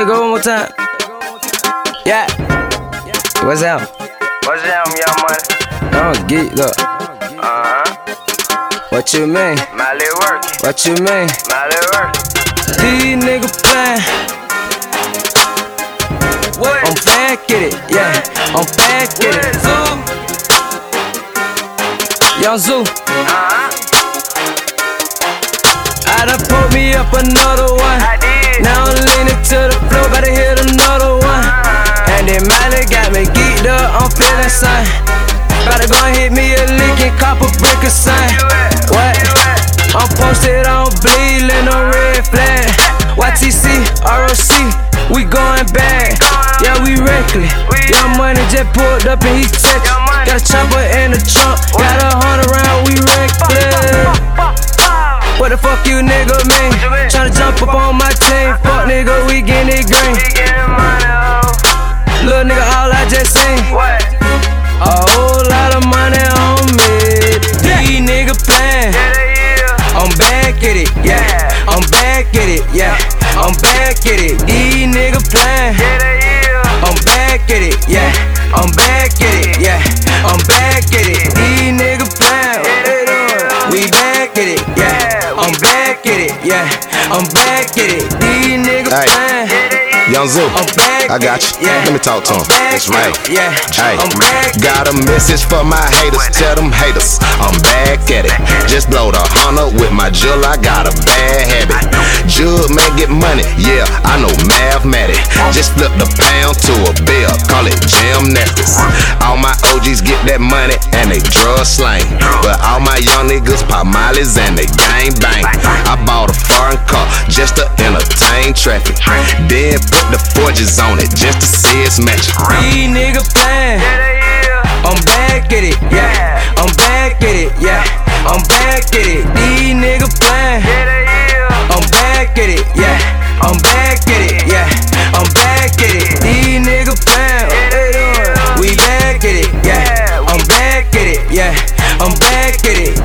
Say go one more time. Yeah. What's up? What's up, young money? Oh, geek up. Uh-huh. What you mean? Miley work. What you mean? Miley work. These niggas playing. What? I'm back at it, yeah. I'm back at it. Zoo. Young Zoo. Uh-huh. I done pulled me up another one. I did. Now I'm leaning son. To go and hit me a lick and cop a brick or son. What? I'm posted on bleed, no red flag. YTC, ROC, we going back. Yeah, we reckless. Young money just pulled up and he touched. Got a chopper in the trunk, got a hundred round, we reckless. What the fuck you nigga mean? Tryna jump up on my team. Fuck nigga, we getting it green. Little nigga, all I just seen. What? Back at it, yeah. I'm back at it. These nigga playing. Yeah, they is. I'm back at it, yeah. I'm back at it, yeah. I'm back at it. These nigga playing. What they doing? We back at it, yeah. I'm back at it, yeah. I'm back at it. These niggas playing. Yeah, they is. Young Zoo, I'm back I got you. yeah. Let me talk to I'm him. back It's right. Yeah. Hey, I'm back. got a message for my haters. Tell them haters, I'm back at it. Just blow the hunter with my jewel. I got a bad habit. Jug man get money, yeah, I know mathematics. Just flip the pound to a bill, call it gymnastics. All my OGs get that money and they drug slang. But all my young niggas pop mileys and they gang bang. I bought a foreign car just to entertain traffic. Then put the Forgis on it just to see it's matching. These nigga playing. Yeah, they is. I'm back at it, yeah. I'm back at it, yeah. I'm back at it. get it.